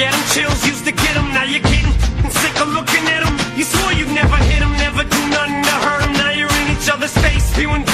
get them chills, used to get them, now you're getting sick of looking at them. You swore you'd never hit them, never do nothing to hurt them, now you're in each other's face, spewing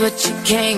what you came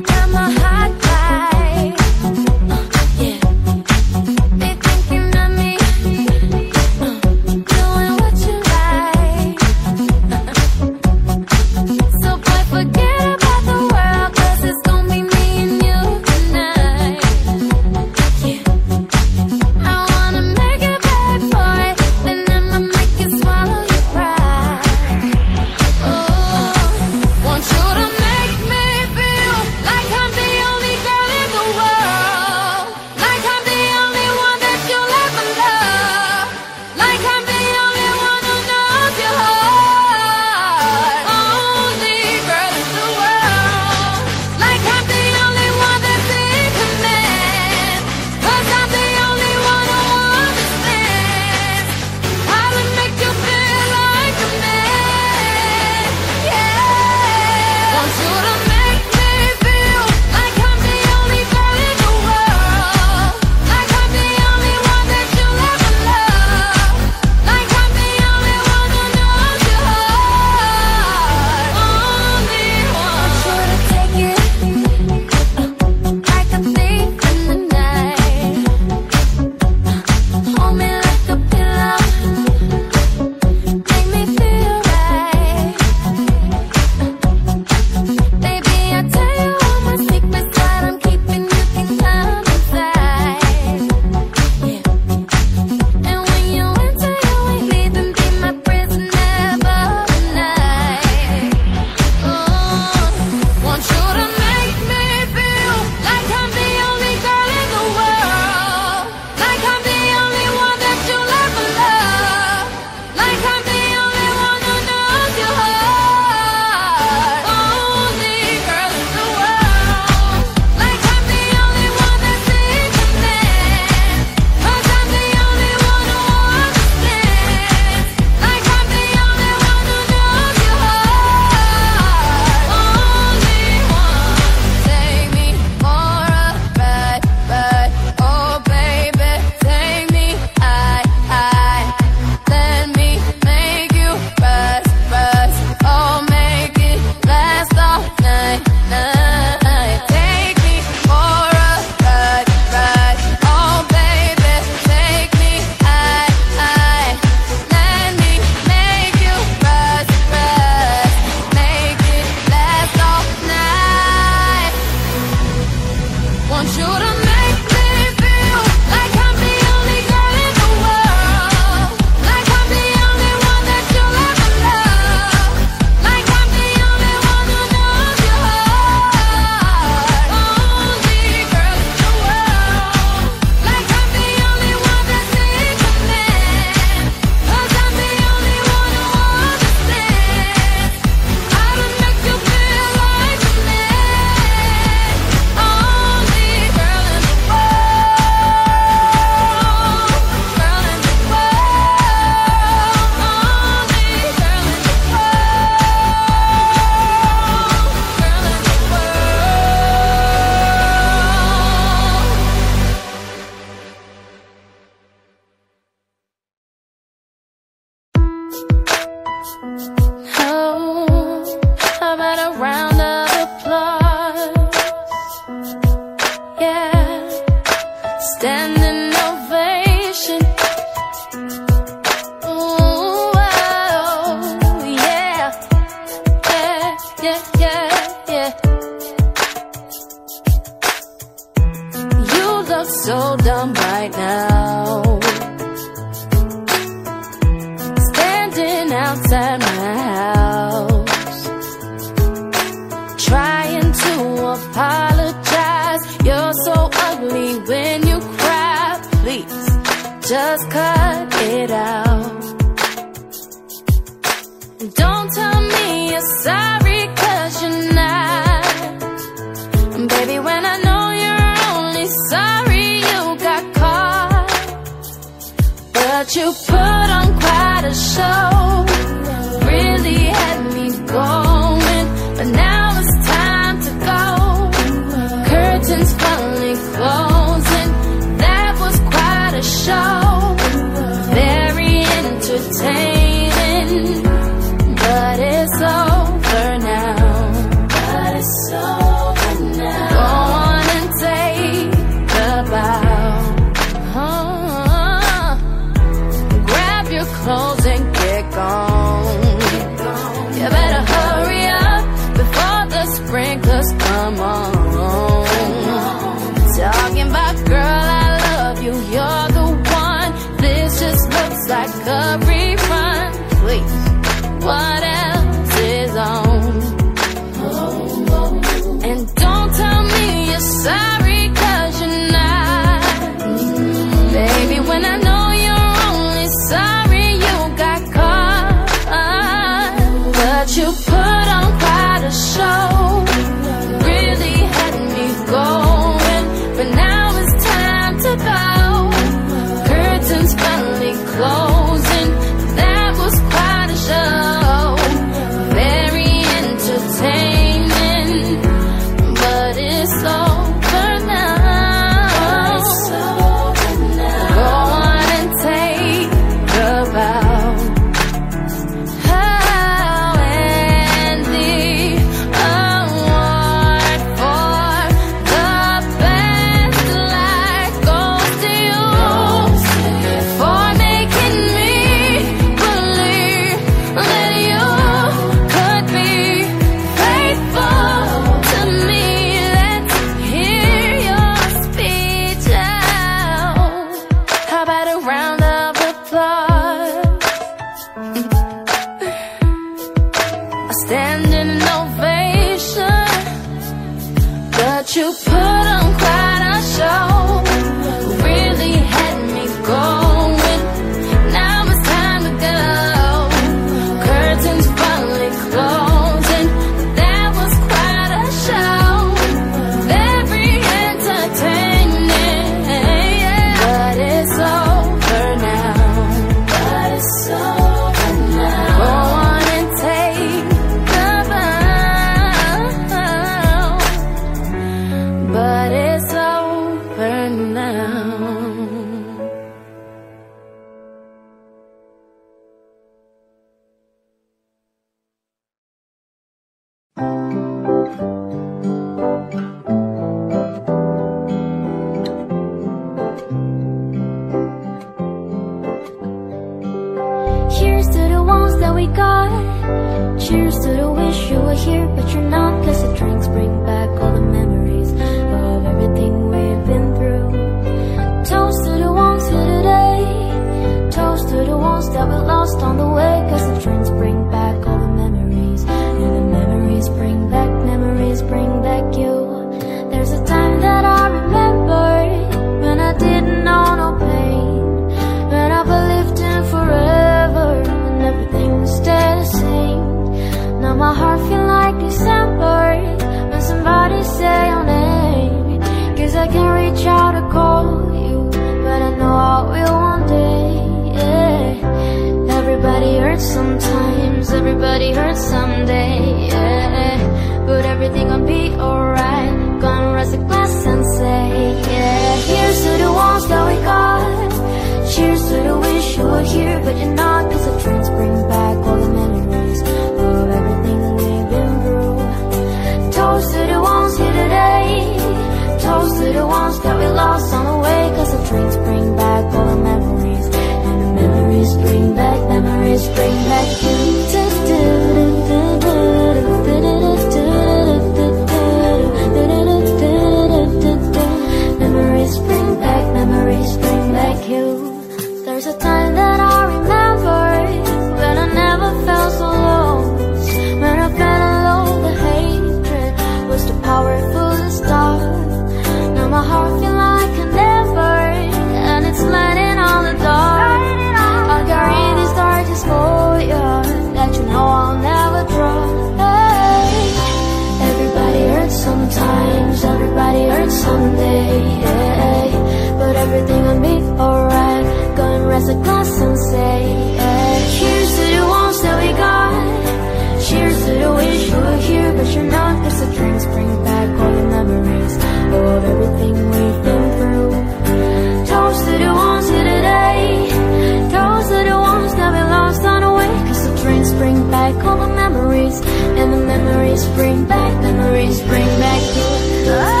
bring back you.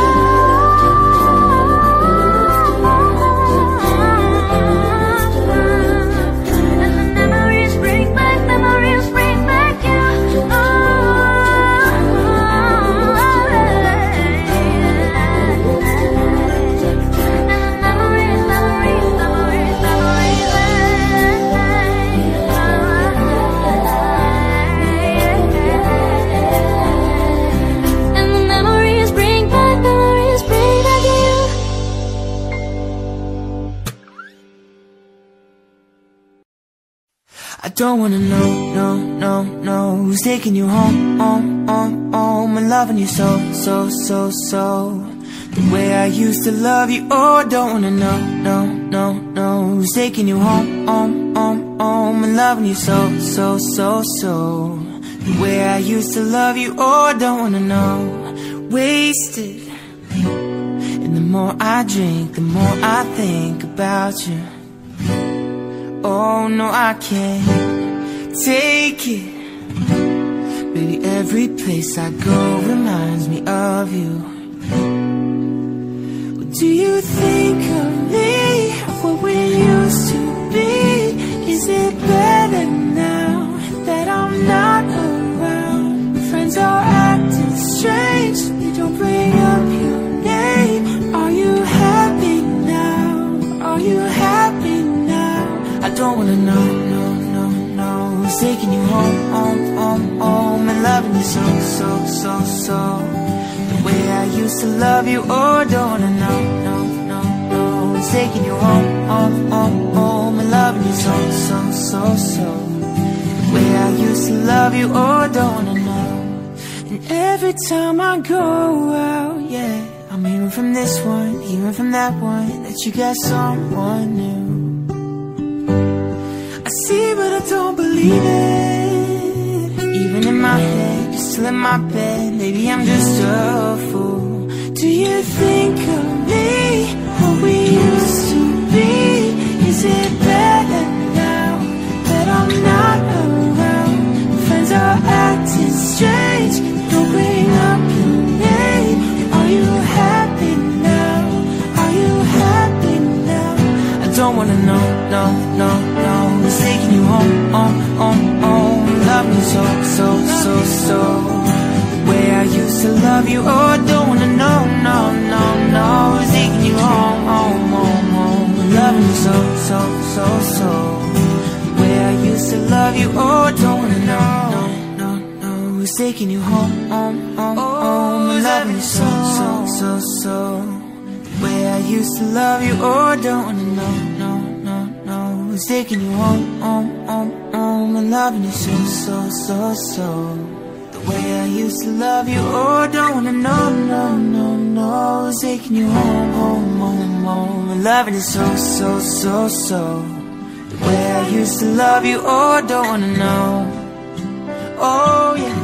Don't wanna know, no, no, no. Who's taking you home, home, home, home? And loving you so, so, so, so. The way I used to love you Oh, don't wanna know, no, no, no. Who's taking you home, home, home, home? And loving you so, so, so, so. The way I used to love you Oh, don't wanna know. Wasted. And the more I drink The more I think about you Oh no, I can't take it. Baby, every place I go reminds me of you. I wanna know, no, no, no taking you home, home, home, home And loving you so, so, so, so? The way I used to love you, oh, I don't wanna know, no, no, no. Taking you home, home, home, home And loving you so, so, so, so? The way I used to love you, oh, I don't wanna know? And every time I go out, yeah I'm hearing from this one, hearing from that one That you got someone new. I see, but I don't believe it. Even in my head, still in my bed. Maybe I'm just a fool. Do you think of me, what we used to be? Is it better now that I'm not around? Friends are acting strange. Don't bring up your name. Are you happy now? Are you happy now? I don't wanna know, no, no, taking you home, home, home, home. Love me so, so, so, so. The way I used to love you. Oh, I don't wanna know, no, no, no. Taking you home, home, home, home. Love me so, so, so, so. The way I used to love you. Oh, I don't wanna know, no, no, no. Who's taking you home, home, home, home. Love me so, so, so, so. The way I used to love you, oh, I don't wanna know, no, no, Who's taking you home, home, home, home And loving you so, so, so, so. The way I used to love you, oh, don't wanna know, no, no, no. Who's taking you home, home, home, home And loving you so, so, so, so. The way I used to love you, oh, don't wanna know. Oh, yeah.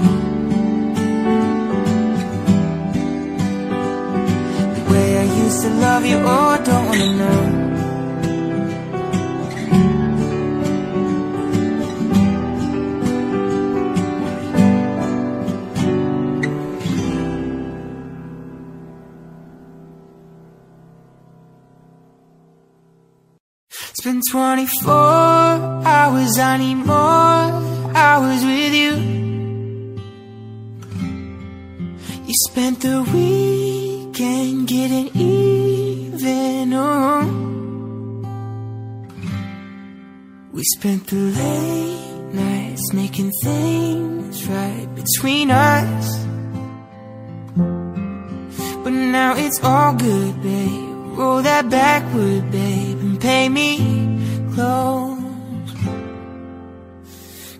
The way I used to love you, oh, I don't wanna know. It's 24 hours, I need more hours with you. You spent the weekend getting even. Oh. We spent the late nights making things right between us. But now it's all good, babe. Roll that backward, babe, pay me close.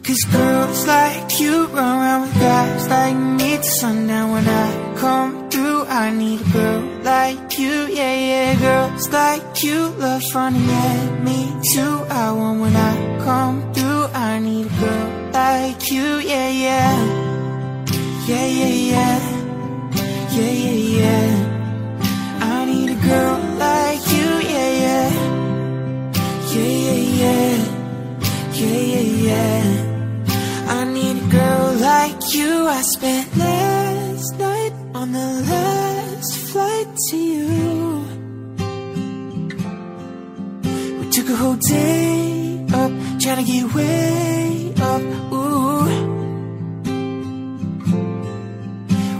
Cause girls like you run around with guys like me to sundown when I come through. I need a girl like you, yeah, yeah. Girls like you love running at me too. I want when I come through. I need a girl like you, yeah, yeah. Yeah, yeah, yeah. Yeah, yeah, yeah. I need a girl like you, yeah, yeah yeah, yeah, yeah, yeah, yeah, yeah. I need a girl like you. I spent last night on the last flight to you. We took a whole day up, trying to get way up. Ooh.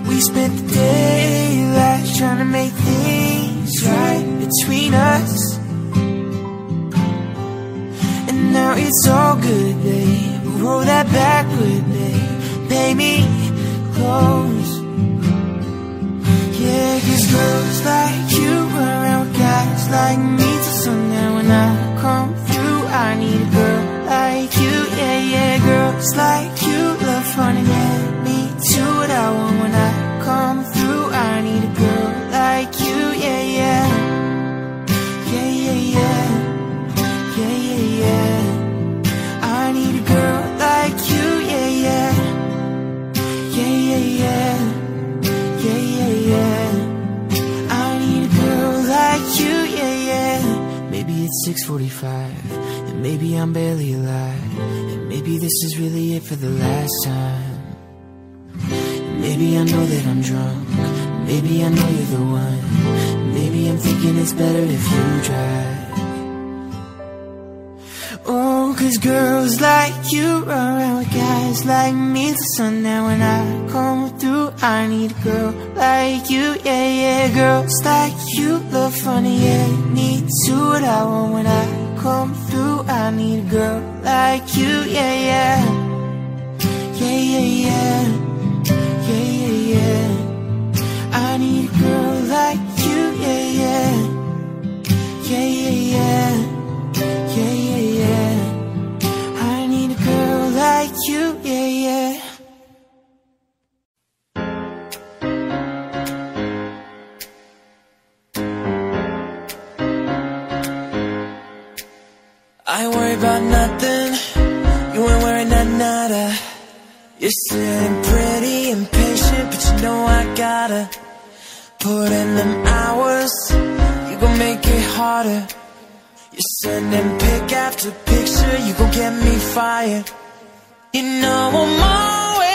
We spent the day last trying to make things right between us. Now it's all good, babe. Roll that backward, babe. Pay me close. 6:45, and maybe I'm barely alive, and maybe this is really it for the last time. And maybe I know that I'm drunk, maybe I know you're the one. Maybe I'm thinking it's better if you drive. Oh, cause girls like you run around with guys like me till sundown. When I come through, I need a girl like you, yeah, yeah. Girls like you look funny, yeah. Too, what I want when I come through. I need a girl like you, yeah, yeah. Yeah, yeah, yeah. Yeah, yeah, yeah. I need a girl like you. Yeah, yeah, yeah. Yeah, yeah, yeah. You're sitting pretty impatient, but you know I gotta put in them hours. You gon' make it harder. You're sending pic after picture, you gon' get me fired. You know I'm always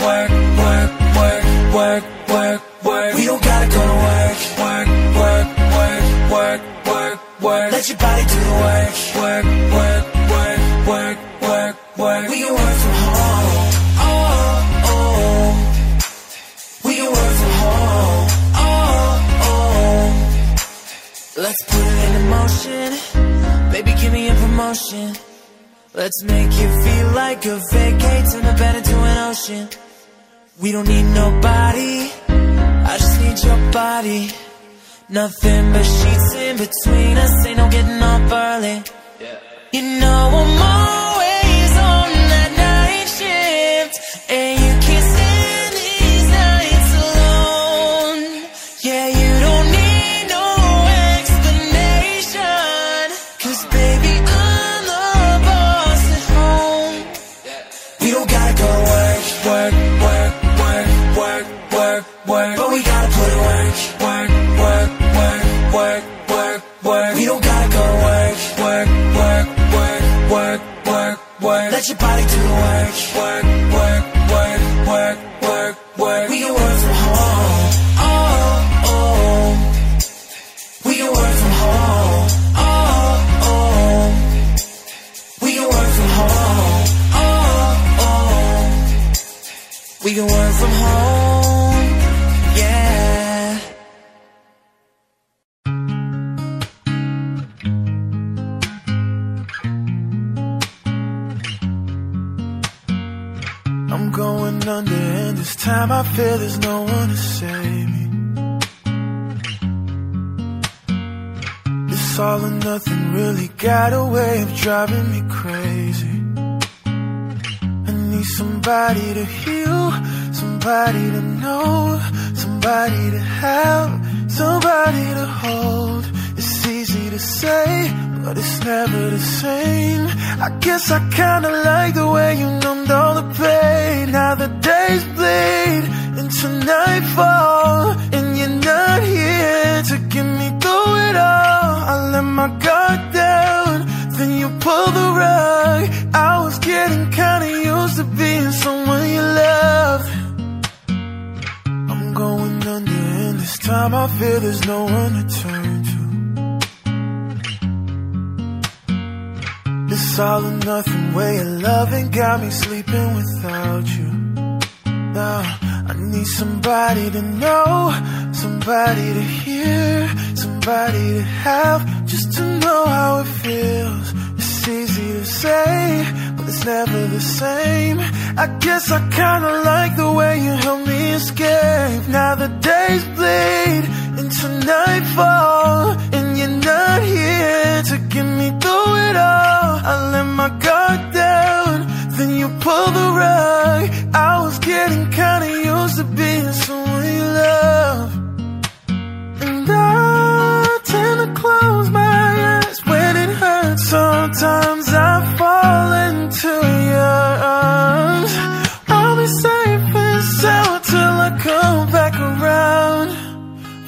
work, work, work, work, work, work. We don't gotta go to work, work, work, work, work, work, work. Let your body do the work, work, work, work, work, work. We can work from home, oh, oh. We can work from home, oh, oh. Let's put it into motion. Baby, give me a promotion. Let's make you feel like a vacate, turn the bed into an ocean. We don't need nobody. I just need your body. Nothing but sheets in between us. Ain't no getting up early. You know I'm always work, work, work. We don't gotta go work, work, work, work, work, work, work. Let your body do the work, work, work, work, work, work, work. We can work from home, oh, oh. We can work from home, oh, oh. We can work from home, oh, oh. We can work from home, going under, and this time I feel there's no one to save me. This all or nothing really got a way of driving me crazy. I need somebody to heal, somebody to know, somebody to have, somebody to hold. It's easy to say, but it's never the same. I guess I kinda like the way you numbed all the pain. Now the days bleed into nightfall, and you're not here to get me through it all. I let my guard down, then you pull the rug. I was getting kinda used to being someone you loved. I'm going under, and this time I feel there's no one to turn All or nothing way of loving got me sleeping without you. Now I need somebody to know, somebody to hear, somebody to have, just to know how it feels. It's easy to say, but it's never the same. I guess I kinda like the way you help me escape. Now the days bleed into nightfall, and you're not here to get me through it all. I let my guard down, then you pull the rug. I was getting kinda used to being someone you love. And I tend to close my eyes when it hurts. Sometimes I fall into your arms. I'll be safe and sound till I come back around.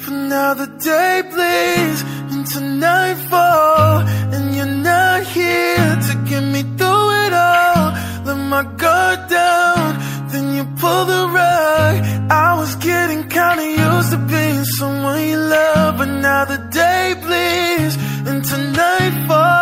For now the day bleeds into nightfall, here to get me through it all. Let my guard down, then you pull the rug. I was getting kinda used to being someone you love, but now the day bleeds into nightfall,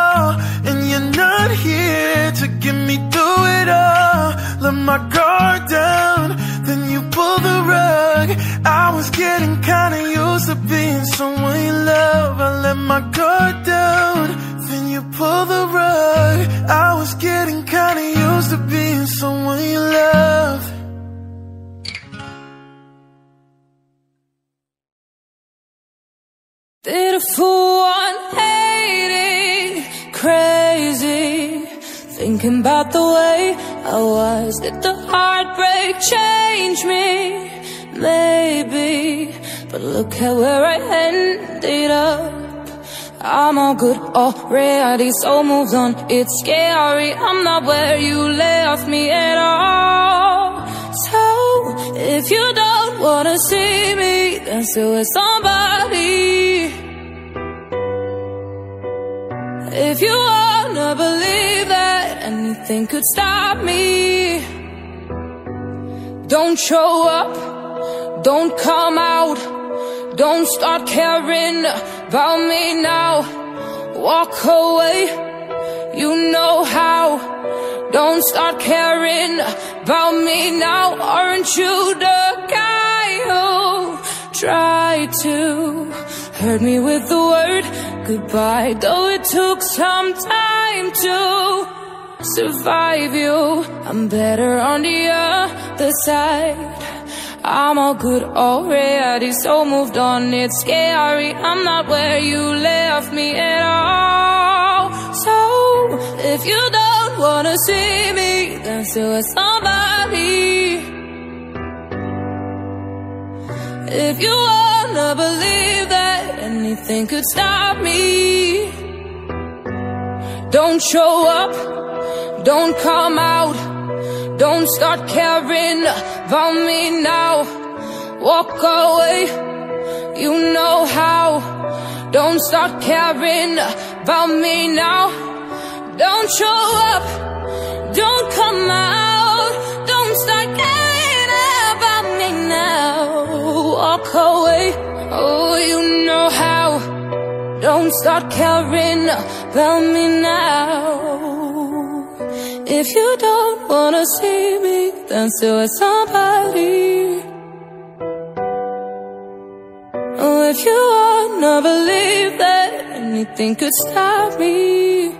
look at where I ended up. I'm all good already, so moved on. It's scary, I'm not where you left me at all. So, if you don't wanna see me Then still with somebody. If you wanna believe that anything could stop me Don't show up, don't come out Don't start caring about me now. Walk away, you know how. Don't start caring about me now. Aren't you the guy who tried to hurt me with the word? Goodbye Though it took some time to survive you. I'm better on the other side I'm all good already, so moved on, it's scary I'm not where you left me at all. So, if you don't wanna see me Then still somebody. If you wanna believe that anything could stop me Don't show up, don't come out Don't start caring about me Walk away, you know how. Don't start caring about me now. Don't show up, don't come out. Don't start caring about me now. Walk away, oh you know how. Don't start caring about me now. If you don't wanna see me Then still with somebody If you wanna believe that anything could stop me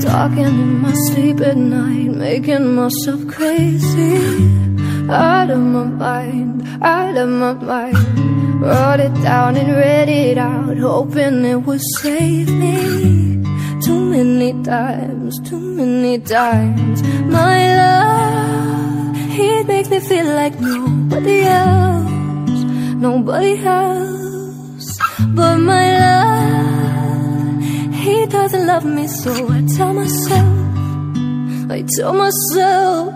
Talking in my sleep at night, making myself crazy. Out of my mind, out of my mind. Wrote it down and read it out, hoping it would save me. Too many times, too many times. My love, it makes me feel like nobody else, nobody else. But my love, he doesn't love me, so I tell myself, I tell myself.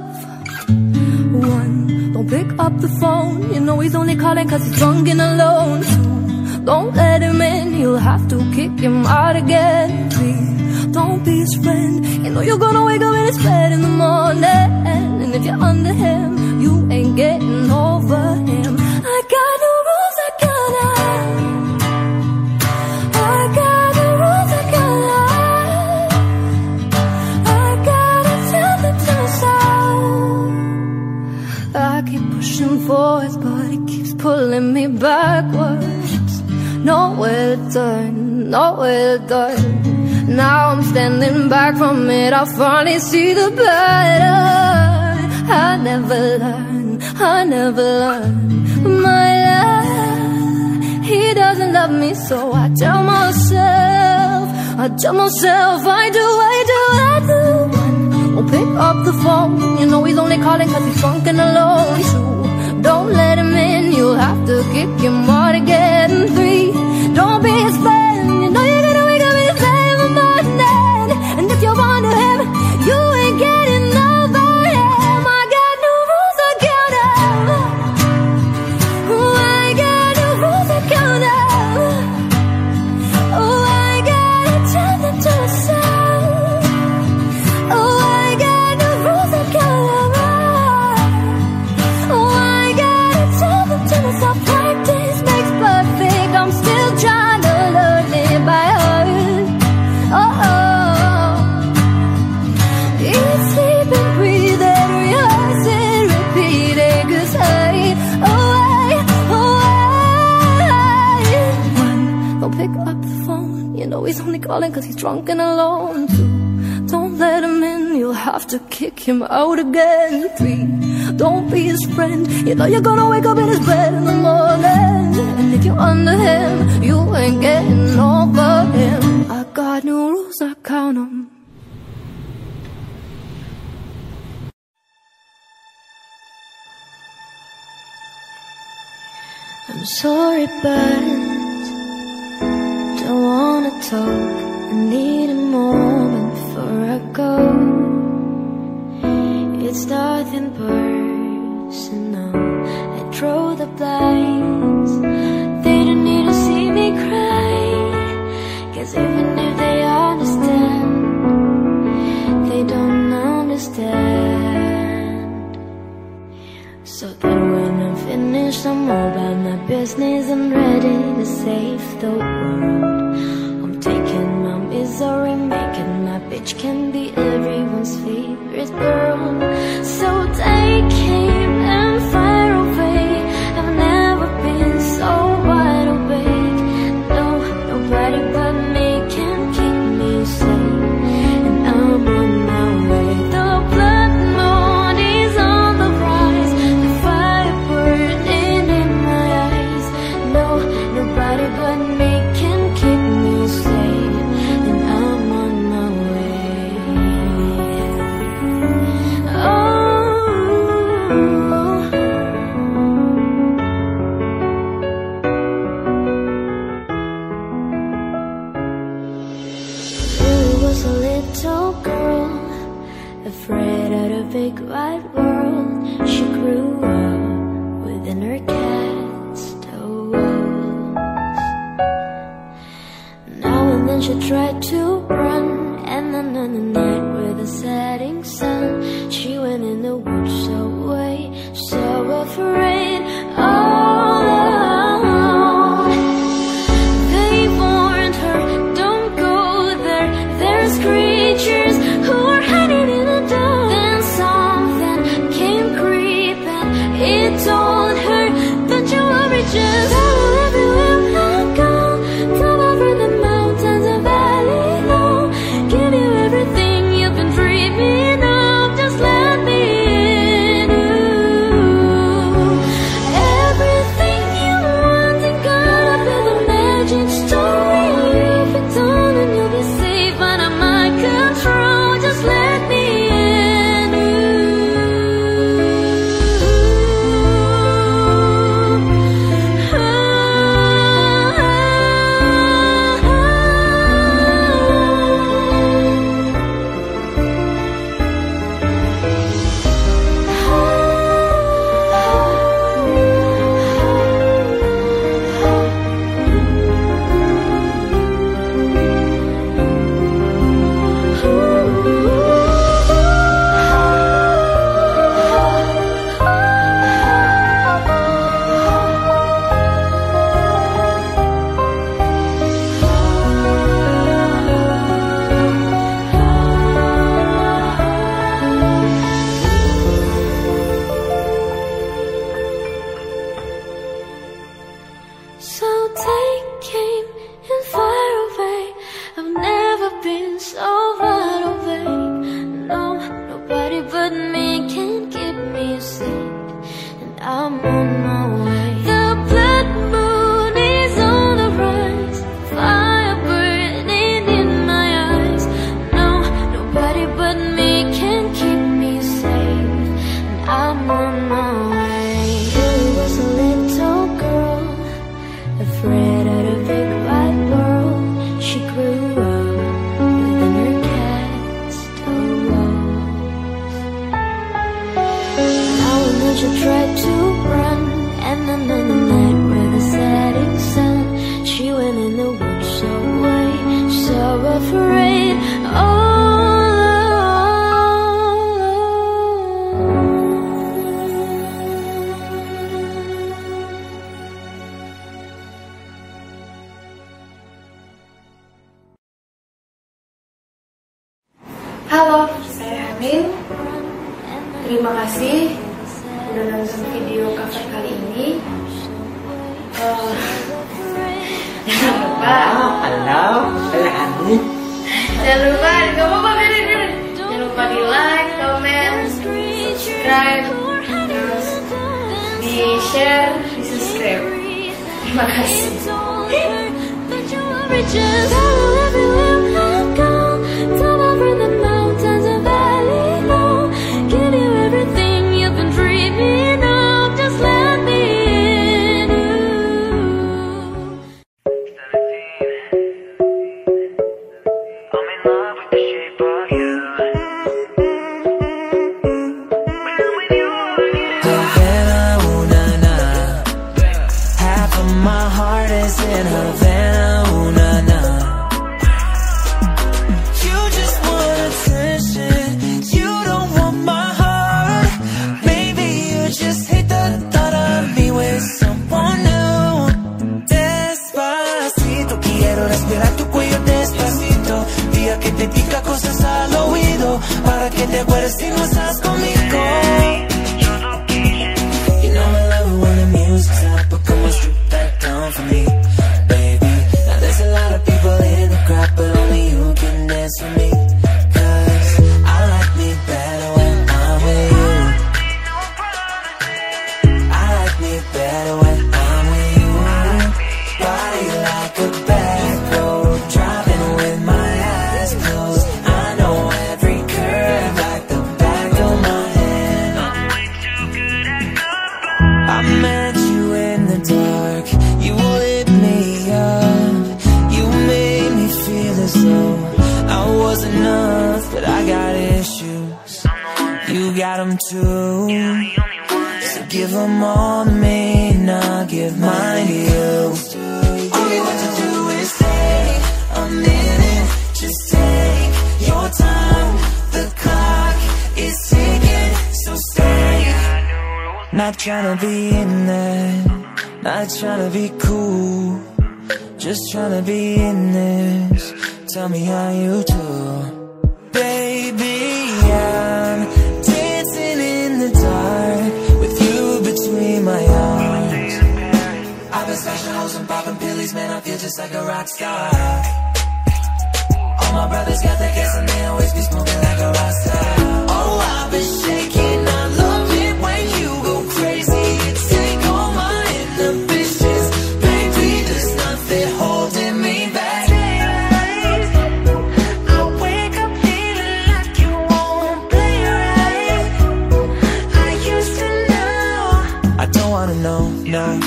One, don't pick up the phone, you know he's only calling cause he's drunk and alone. Two, don't let him in, you'll have to kick him out again. Three, don't be his friend, you know you're gonna wake up in his bed in the morning. And if you're under him, you ain't getting over him. pushing forwards, but it keeps pulling me backwards. Nowhere to turn, nowhere to turn. Now I'm standing back from it, I finally see the pattern. I never learn, I never learn. My love, he doesn't love me, so I tell myself, I tell myself, I do, I do, I do. Pick up the phone, you know he's only calling cause he's drunk and alone. So don't let him in, you'll have to kick him while to get in three. Don't be his drunk and alone too. Don't let him in, you'll have to kick him out again. Three, don't be his friend. You know you're gonna wake up in his bed in the morning. And if you're under him, you ain't getting over him. I got new rules, I count count 'em. I'm sorry, but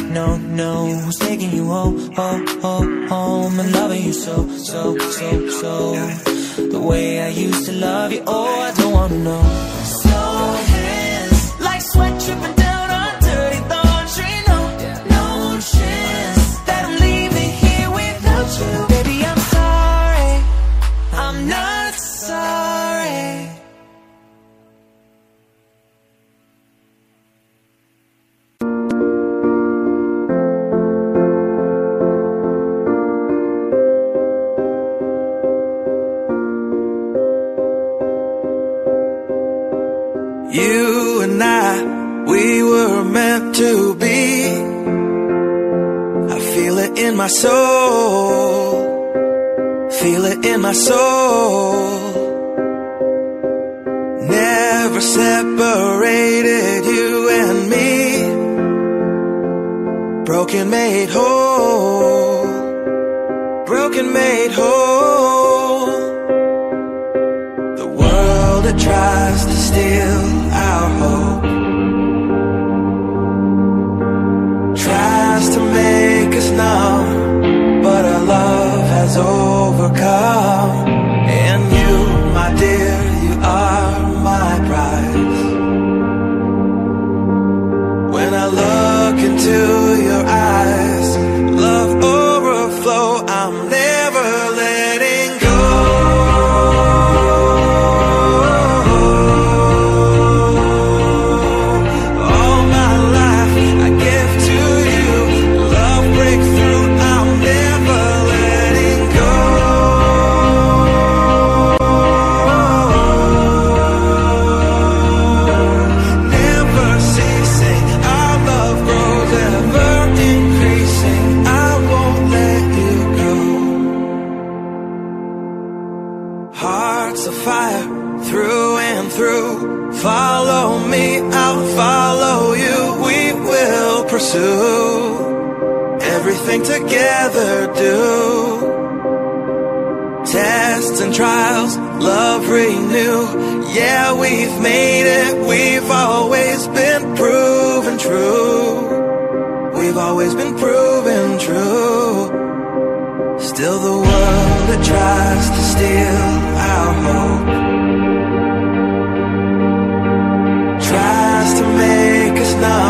no, no Who's taking you home, home, home, home. And loving you so, so, so, so. The way I used to love you, oh, I don't wanna know. So hands, like sweat dripping Hearts of fire, through and through. Follow me, I'll follow you. We will pursue everything together. Do tests and trials, love renew. Yeah, we've made it. We've always been proven true. We've always been proven true. Still, the world that tries to steal our hope. Tries to make us numb,